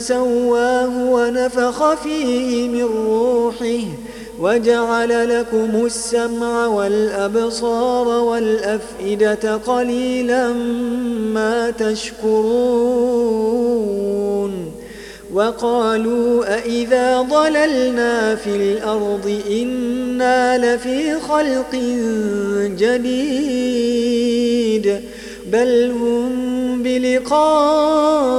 ثم سواه ونفخ فيه من روحه وجعل لكم السمع والأبصار والأفئدة قليلا ما تشكرون وقالوا أئذا ضللنا في الأرض إنا لفي خلق جديد بل هم بلقاء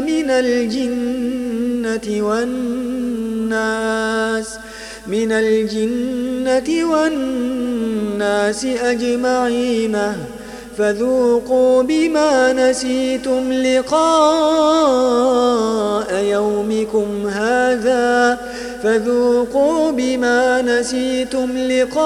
من الجنة والناس من الجنة والناس أجمعين. فذوقوا بما نسيتم لقاء يومكم هذا. فذوقوا بما نسيتم لقاء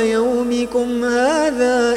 يومكم هذا.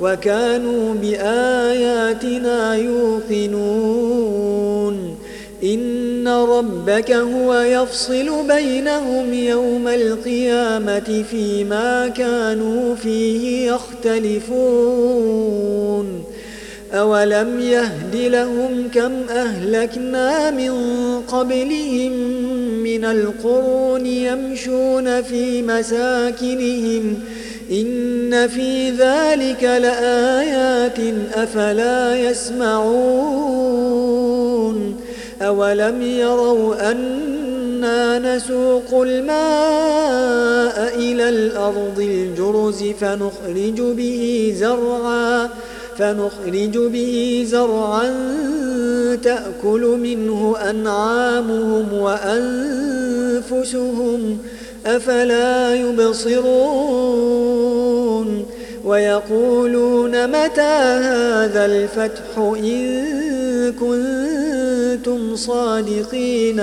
وكانوا بآياتنا يوقنون. إن ربك هو يفصل بينهم يوم القيامة فيما كانوا فيه يختلفون. أولم يهد لهم كم أهلكنا من قبلهم من القرون يمشون في مساكنهم إن في ذلك لآيات أفلا يسمعون أولم يروا أنا نسوق الماء إلى الأرض الجرز فنخرج به زرعا فنخرج به زرعا تأكل منه أنعامهم وأنفسهم أفلا يبصرون؟ ويقولون متى هذا الفتح إن كنتم صادقين؟